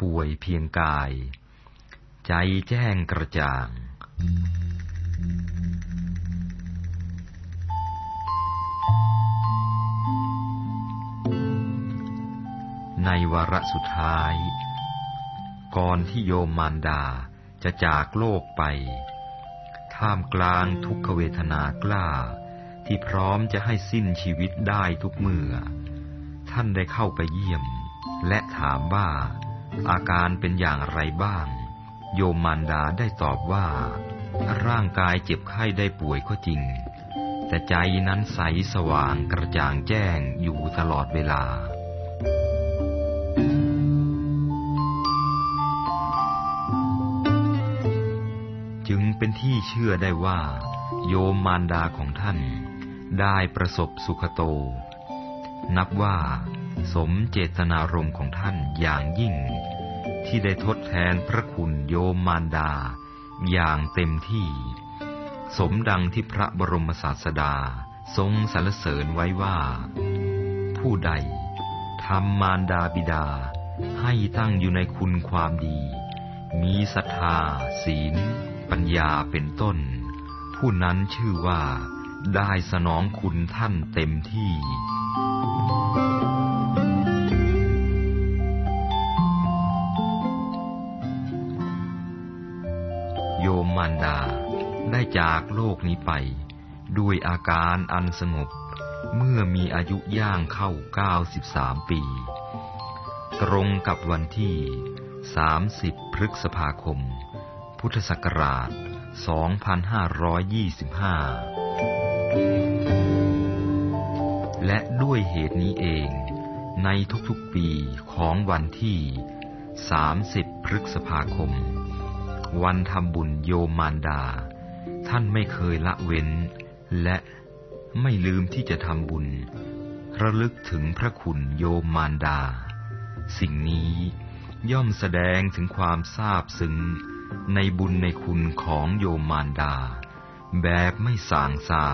ป่วยเพียงกาย ใจแจ้งกระจ่าง ในวาระสุดท้าย ก่อนที่โยมมารดาจะจากโลกไป ท่ามกลางทุกขเวทนากล้า ที่พร้อมจะให้สิ้นชีวิตได้ทุกเมื่อ ท่านได้เข้าไปเยี่ยม และถามว่า อาการเป็นอย่างไรบ้าง โยมมารดาได้ตอบว่า ร่างกายเจ็บไข้ได้ป่วยก็จริง แต่ใจนั้นใสสว่างกระจ่างแจ้งอยู่ตลอดเวลา จึงเป็นที่เชื่อได้ว่า โยมมารดาของท่านได้ประสบสุขโต นับว่า สมเจตนารมณ์ของท่านอย่างยิ่ง ที่ได้ทดแทนพระคุณโยมมารดา อย่างเต็มที่ สมดังที่พระบรมศาสดาทรงสรรเสริญไว้ว่า ผู้ใดทำมารดาบิดา ให้ตั้งอยู่ในคุณความดี มีศรัทธา ศีล ปัญญาเป็นต้น ผู้นั้นชื่อว่าได้สนองคุณท่านเต็มที่ มารดา ได้จากโลกนี้ไป ด้วยอาการอันสงบ เมื่อมีอายุย่างเข้า 93 ปี ตรงกับวันที่ 30 พฤษภาคม พุทธศักราช 2525 และด้วยเหตุนี้เองในทุกๆปีของวันที่ 30 พฤษภาคม วันทำบุญโยมมารดา ท่านไม่เคยละเว้น และไม่ลืมที่จะทำบุญ ระลึกถึงพระคุณโยมมารดา สิ่งนี้ย่อมแสดงถึงความซาบซึ้งในบุญในคุณของโยมมารดา แบบไม่สางซา